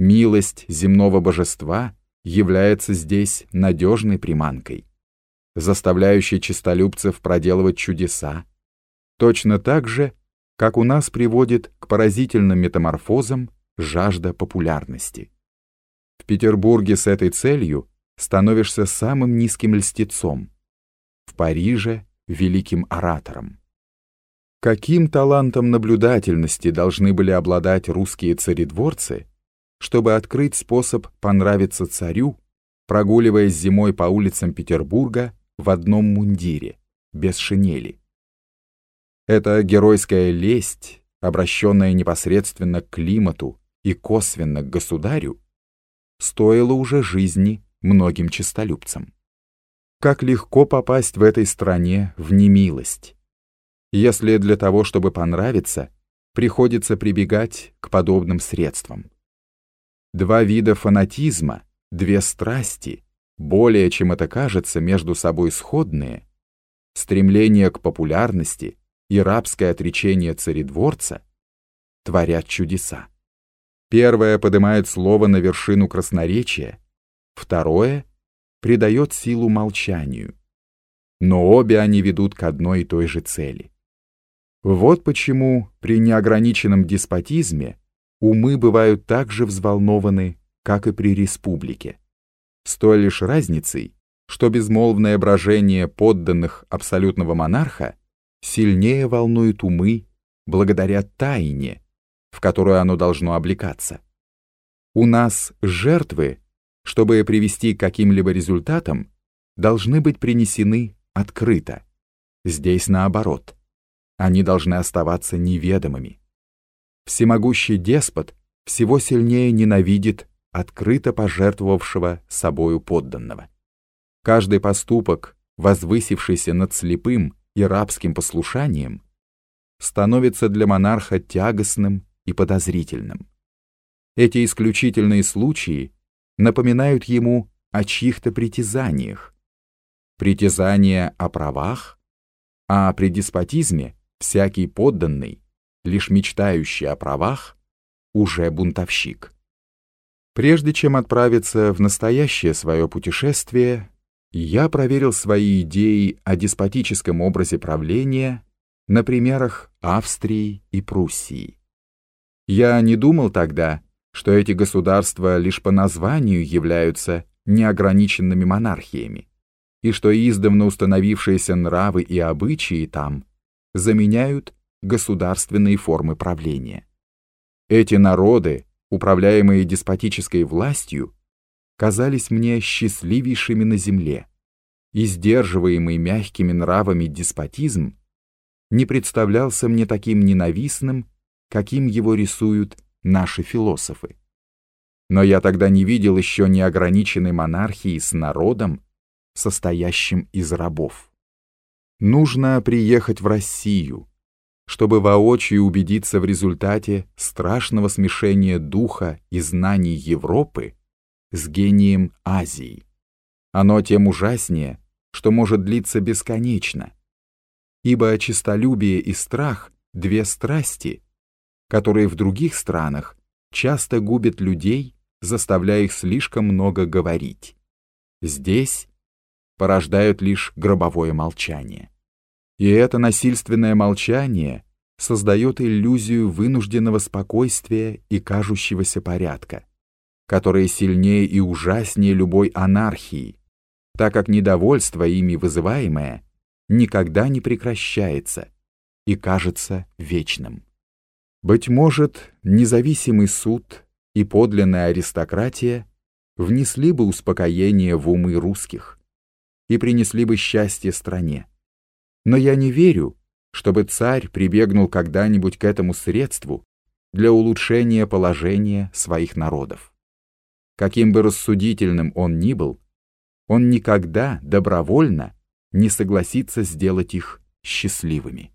Милость земного божества является здесь надежной приманкой, заставляющей честолюбцев проделывать чудеса, точно так же, как у нас приводит к поразительным метаморфозам жажда популярности. В Петербурге с этой целью становишься самым низким льстецом, в Париже — великим оратором. Каким талантом наблюдательности должны были обладать русские царедворцы, чтобы открыть способ понравиться царю, прогуливаясь зимой по улицам Петербурга в одном мундире, без шинели? Эта геройская лесть, обращенная непосредственно к климату и косвенно к государю, стоила уже жизни многим честолюбцам. Как легко попасть в этой стране в немилость, если для того, чтобы понравиться, приходится прибегать к подобным средствам. Два вида фанатизма, две страсти, более чем это кажется, между собой сходные, стремление к популярности и рабское отречение царедворца, творят чудеса. Первое поднимает слово на вершину красноречия, второе придает силу молчанию. Но обе они ведут к одной и той же цели. Вот почему при неограниченном деспотизме умы бывают так же взволнованы, как и при республике. С той лишь разницей, что безмолвное брожение подданных абсолютного монарха сильнее волнует умы благодаря тайне, в которую оно должно облекаться. У нас жертвы, чтобы привести к каким-либо результатам, должны быть принесены открыто. Здесь наоборот. Они должны оставаться неведомыми. Всемогущий деспот всего сильнее ненавидит открыто пожертвовавшего собою подданного. Каждый поступок, возвысившийся над слепым и рабским послушанием, становится для монарха тягостным и подозрительным. Эти исключительные случаи напоминают ему о чьих-то притязаниях. Притязания о правах, а при деспотизме всякий подданный, лишь мечтающий о правах, уже бунтовщик. Прежде чем отправиться в настоящее свое путешествие, я проверил свои идеи о деспотическом образе правления на примерах Австрии и Пруссии. Я не думал тогда, что эти государства лишь по названию являются неограниченными монархиями, и что издавна установившиеся нравы и обычаи там заменяют государственные формы правления. Эти народы, управляемые деспотической властью, казались мне счастливейшими на земле, и сдерживаемый мягкими нравами деспотизм не представлялся мне таким ненавистным, каким его рисуют наши философы. Но я тогда не видел еще неограниченной монархии с народом, состоящим из рабов. Нужно приехать в Россию, чтобы воочию убедиться в результате страшного смешения духа и знаний Европы с гением Азии. Оно тем ужаснее, что может длиться бесконечно, ибо честолюбие и страх — две страсти, которые в других странах часто губят людей, заставляя их слишком много говорить. Здесь порождают лишь гробовое молчание. И это насильственное молчание создает иллюзию вынужденного спокойствия и кажущегося порядка, которые сильнее и ужаснее любой анархии, так как недовольство ими вызываемое никогда не прекращается и кажется вечным. Быть может, независимый суд и подлинная аристократия внесли бы успокоение в умы русских и принесли бы счастье стране. Но я не верю, чтобы царь прибегнул когда-нибудь к этому средству для улучшения положения своих народов. Каким бы рассудительным он ни был, он никогда добровольно не согласится сделать их счастливыми.